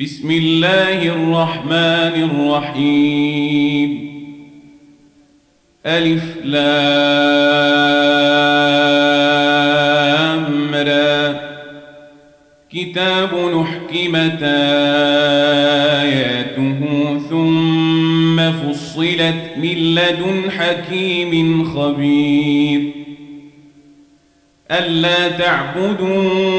بسم الله الرحمن الرحيم. ألف لام را. كتاب نحكمت آياته ثم فصلت من لدن حكيم خبير. ألا تعبدوا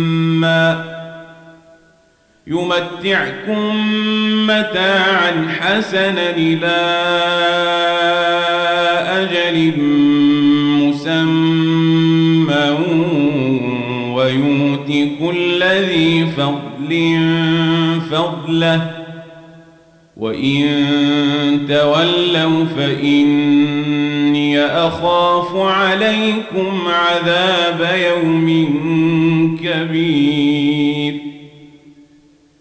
يمتعكم متاعا حسنا إلى أجل مسمى ويؤتي كل ذي فضل فضله. وإن تولوا فإني أخاف عليكم عذاب يوم كبير.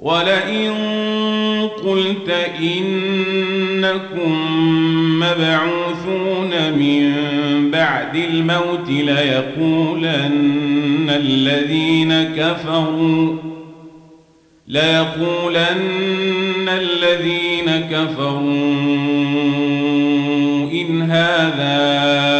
ولئن قلت إنكم مبعوثون من بعد الموت ليقولن الذين كفروا ليقولن الذين كفروا إن هذا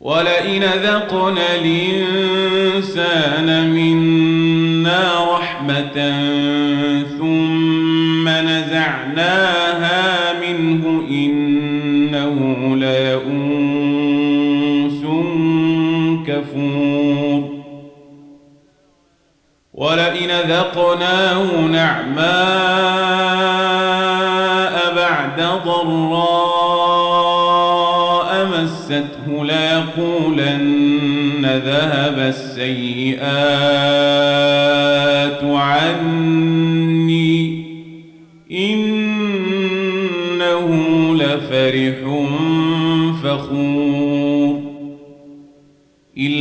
ولئن ذقنا الإنسان منا رحمة ثم نزعناها منه إنه ليئوس كفور ولئن ذقناه نعماء بعد ضراء مسته ليقولن ذهب السيئات عني إنه لفرح فخور.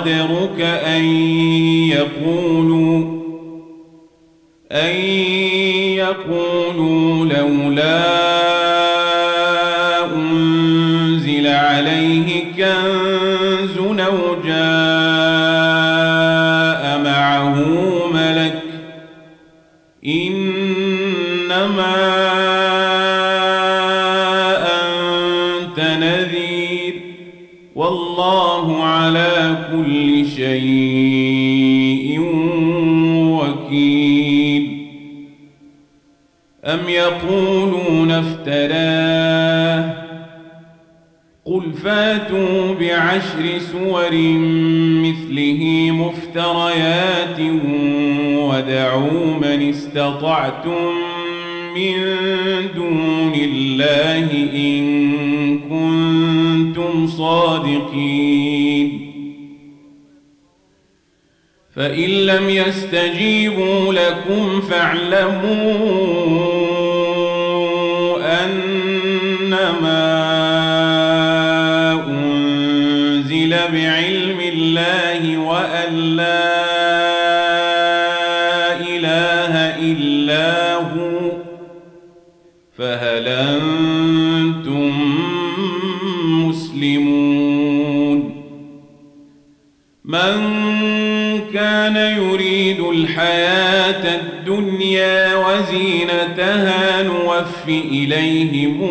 به صدرك أن يقولوا أن يقولوا لولا يقولون افتراه قل فاتوا بعشر سور مثله مفتريات ودعوا من استطعتم من دون الله إن كنتم صادقين فإن لم يستجيبوا لكم فاعلموا بعلم الله وأن لا إله إلا هو فهل أنتم مسلمون؟ من كان يريد الحياة الدنيا وزينتها نوف إليهم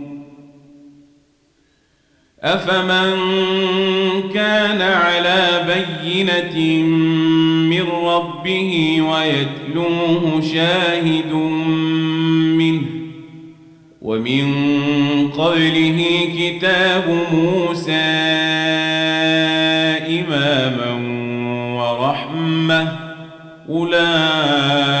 أفمن كان على بينة من ربه ويتلوه شاهد منه ومن قبله كتاب موسى إماما ورحمة أولئك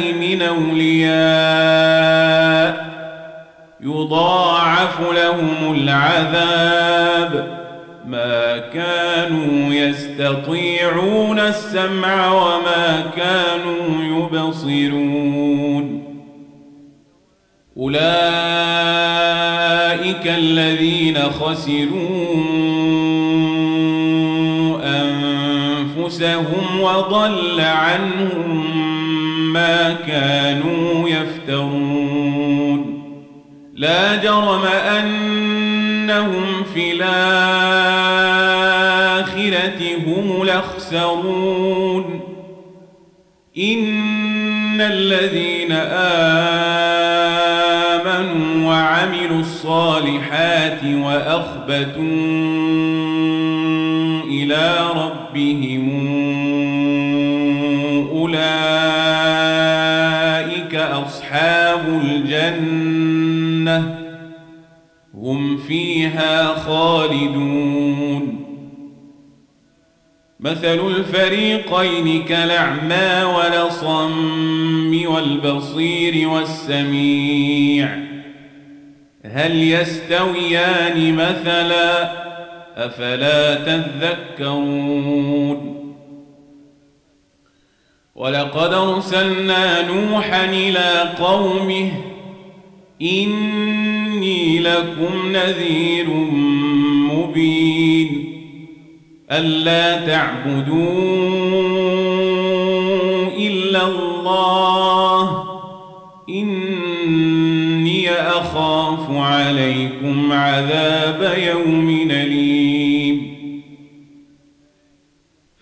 من أولياء يضاعف لهم العذاب ما كانوا يستطيعون السمع وما كانوا يبصرون. أولئك الذين خسروا أنفسهم وضل عنهم ما كانوا يفترون. لا جرم أنهم في الآخرة هم الأخسرون. إن الذين آمنوا وعملوا الصالحات وأخبتوا إلى ربهم أصحاب الجنة هم فيها خالدون. مثل الفريقين كالأعمى ولصم والبصير والسميع. هل يستويان مثلا أفلا تذكرون؟ ولقد أرسلنا نوحا إلى قومه إني لكم نذير مبين ألا تعبدوا إلا الله إني أخاف عليكم عذاب يوم أليم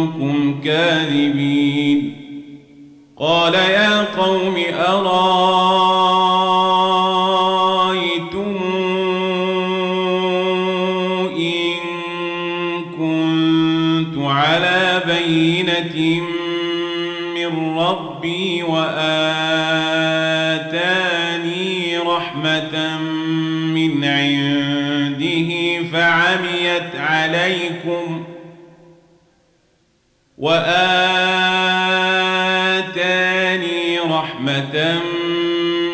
نظنكم كاذبين قال يا قوم أرأيتم إن كنت على بينة من ربي وآتاني رحمة من عنده فعميت عليكم وآتاني رحمة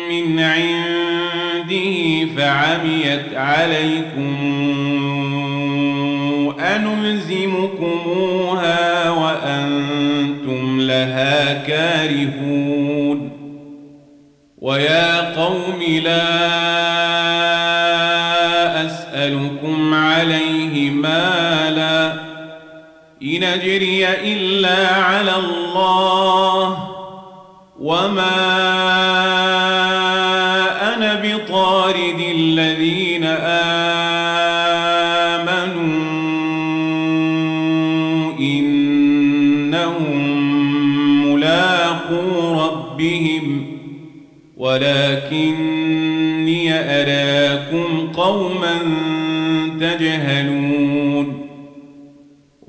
من عنده فعميت عليكم أنلزمكموها وأنتم لها كارهون ويا قوم لا أسألكم عليه مالا إن أجري إلا على الله وما أنا بطارد الذين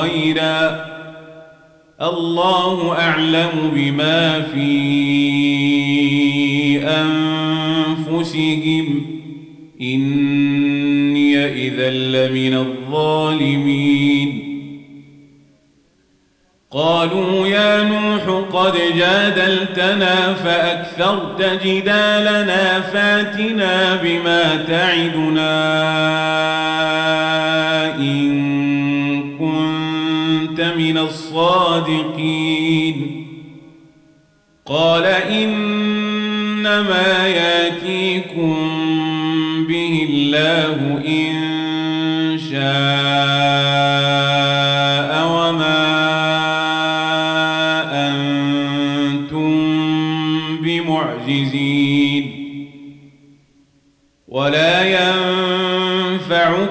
خيرا الله أعلم بما في أنفسهم. إني إذا لمن الظالمين. قالوا يا نوح قد جادلتنا فأكثرت جدالنا فاتنا بما تعدنا إن من الصادقين. قال إنما يأتيكم به الله إن شاء.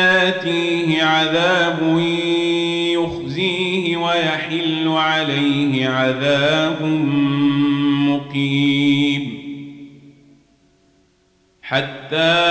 ياتيه عذاب يخزيه ويحل عليه عذاب مقيم حتى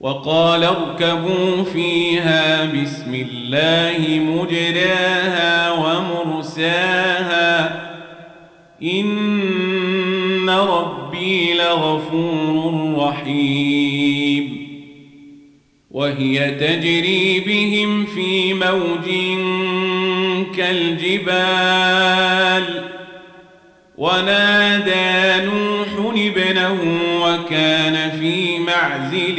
وقال اركبوا فيها بسم الله مجراها ومرساها. إن ربي لغفور رحيم. وهي تجري بهم في موج كالجبال. ونادى نوح ابنه وكان في معزل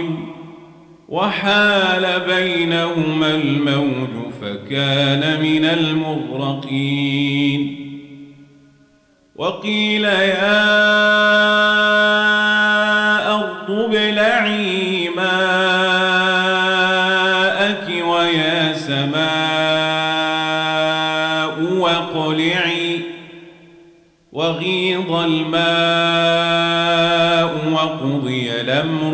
وحال بينهما الموج فكان من المغرقين. وقيل يا أرض ابلعي ماءك ويا سماء واقلعي. وغيض الماء وقضي الأمر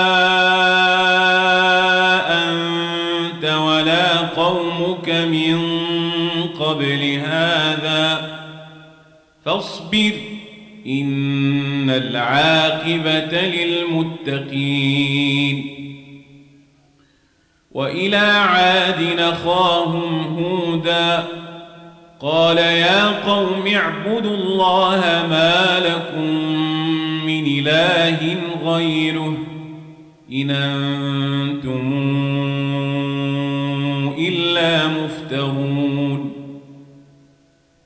قبل هذا فاصبر إن العاقبة للمتقين. وإلى عاد نخاهم هودا قال يا قوم اعبدوا الله ما لكم من إله غيره إن أنتم إلا مفترون.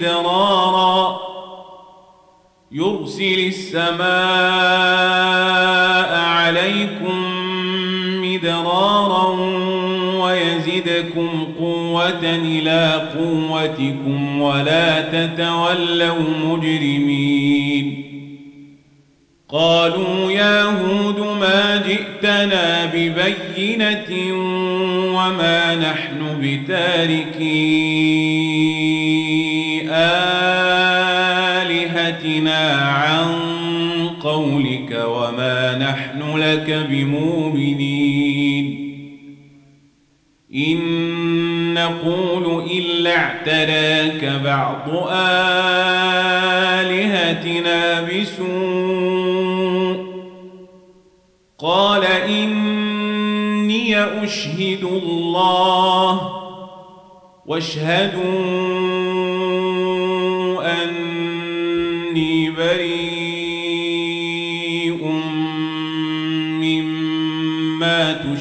مدرارا يرسل السماء عليكم مدرارا ويزدكم قوة إلى قوتكم ولا تتولوا مجرمين قالوا يا هود ما جئتنا ببينة وما نحن بتاركي نحن لك بمؤمنين. إن نقول إلا اعتراك بعض آلهتنا بسوء. قال إني أشهد الله واشهدوا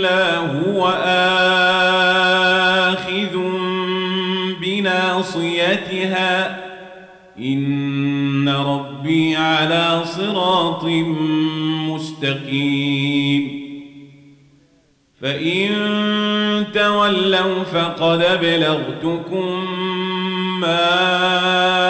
إلا هو آخذ بناصيتها. إن ربي على صراط مستقيم. فإن تولوا فقد أبلغتكم ما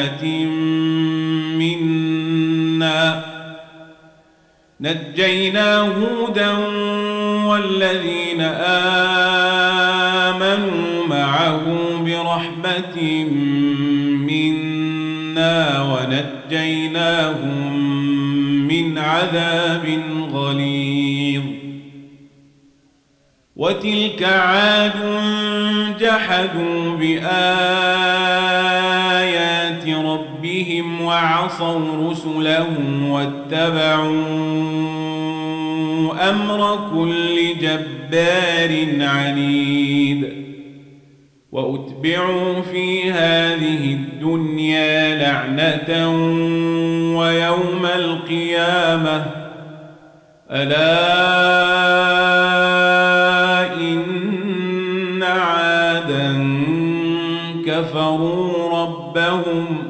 برحمة منا. نجينا هودا والذين آمنوا معه برحمة منا ونجيناهم من عذاب غليظ. وتلك عاد جحدوا ربهم وعصوا رسله واتبعوا أمر كل جبار عنيد وأتبعوا في هذه الدنيا لعنة ويوم القيامة. ألا إن عادا كفروا ربهم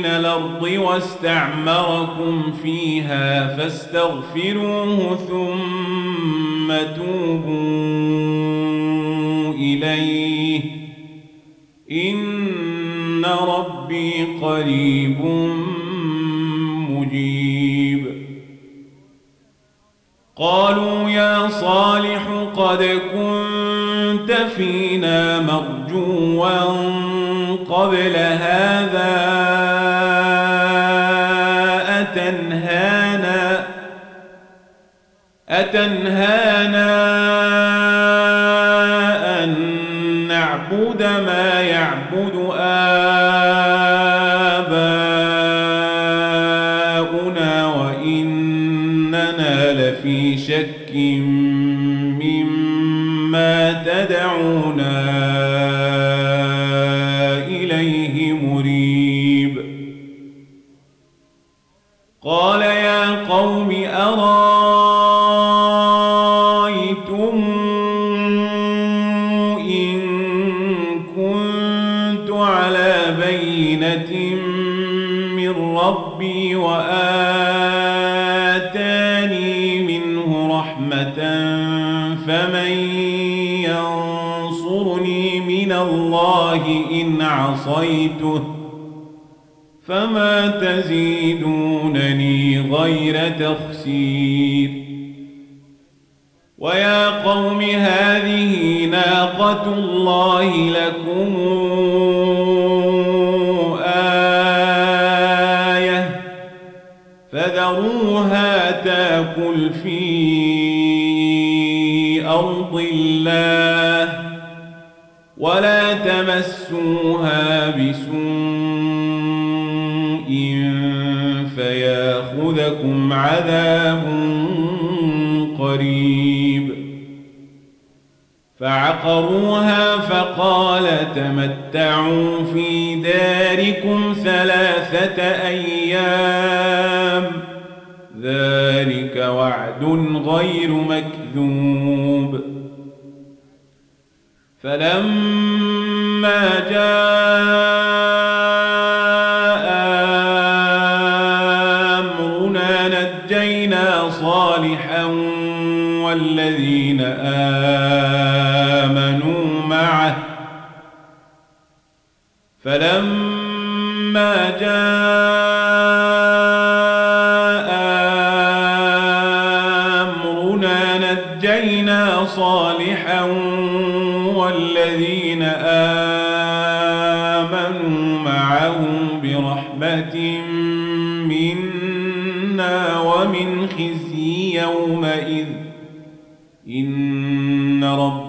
من الأرض واستعمركم فيها فاستغفروه ثم توبوا إليه. إن ربي قريب مجيب. قالوا يا صالح قد كنت فينا مرجوا قبل هذا أتنهانا أن نعبد ما يعبد آباؤنا وإننا لفي شك عصيته فما تزيدونني غير تخسير ويا قوم هذه ناقة الله لكم آية فذروها تاكل في أرض الله ولا تمسوها بسوء فياخذكم عذاب قريب. فعقروها فقال تمتعوا في داركم ثلاثة أيام. ذلك وعد غير مكذوب. فلما جاء أمرنا نجينا صالحا والذين آمنوا معه. فلما جاء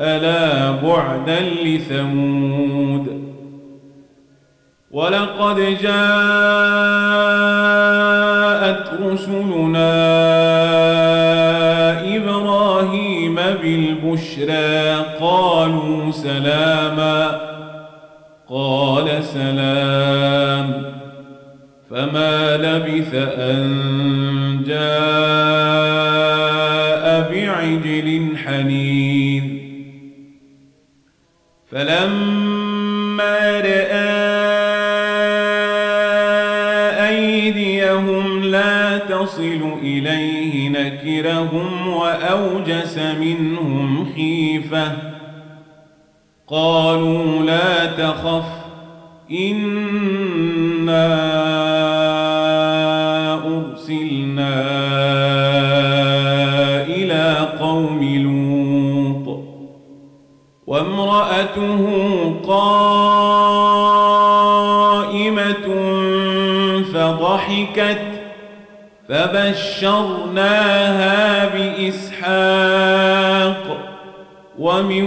ألا بعدا لثمود ولقد جاءت رسلنا إبراهيم بالبشرى قالوا سلاما قال سلام فما لبث أن جاء بعجل حنين فلما رأى أيديهم لا تصل إليه نكرهم وأوجس منهم خيفة قالوا لا تخف إنا وامرأته قائمة فضحكت فبشرناها بإسحاق ومن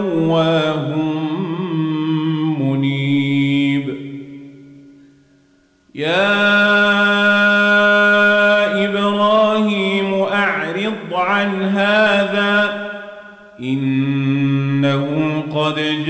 نواه منيب يا إبراهيم أعرض عن هذا إنه قد جاء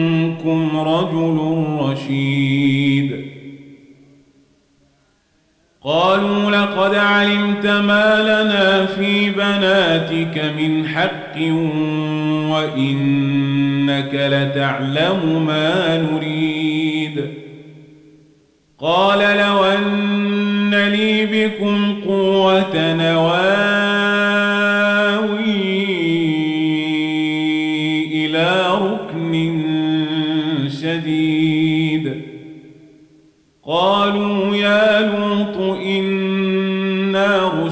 رجل رشيد. قالوا لقد علمت ما لنا في بناتك من حق وإنك لتعلم ما نريد. قال لو أن لي بكم قوة نواوي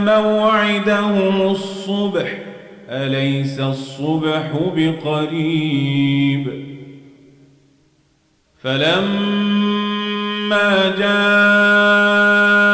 موعدهم الصبح. أليس الصبح بقريب؟ فلما جاء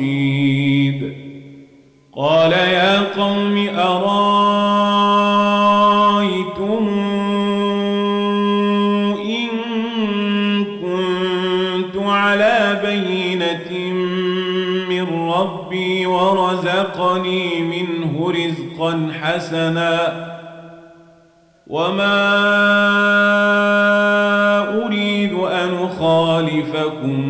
الرشيد قال يا قوم أرأيتم إن كنت على بينة من ربي ورزقني منه رزقا حسنا وما أريد أن أخالفكم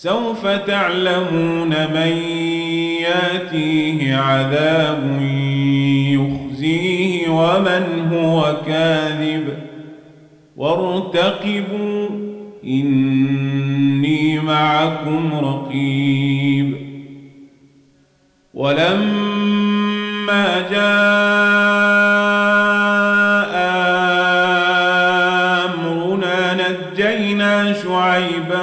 سوف تعلمون من ياتيه عذاب يخزيه ومن هو كاذب. وارتقبوا إني معكم رقيب. ولما جاء أمرنا نجينا شعيبا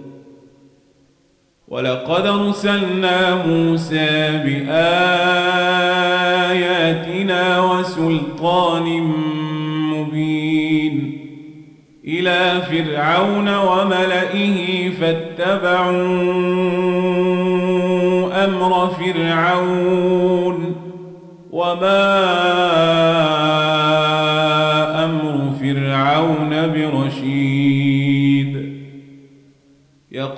ولقد أرسلنا موسى بآياتنا وسلطان مبين إلى فرعون وملئه فاتبعوا أمر فرعون وما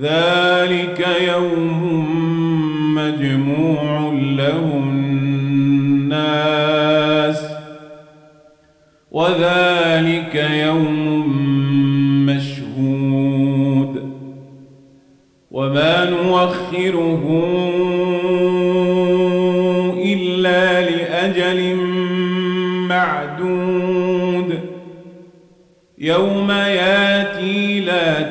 ذلك يوم مجموع له الناس. وذلك يوم مشهود. وما نوخره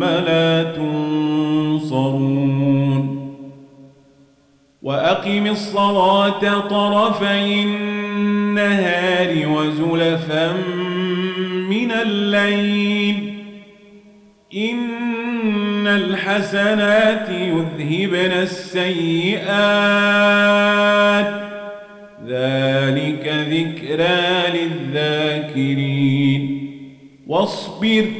ثم لا تنصرون وأقم الصلاة طرفي النهار وزلفا من الليل إن الحسنات يذهبن السيئات ذلك ذكرى للذاكرين واصبر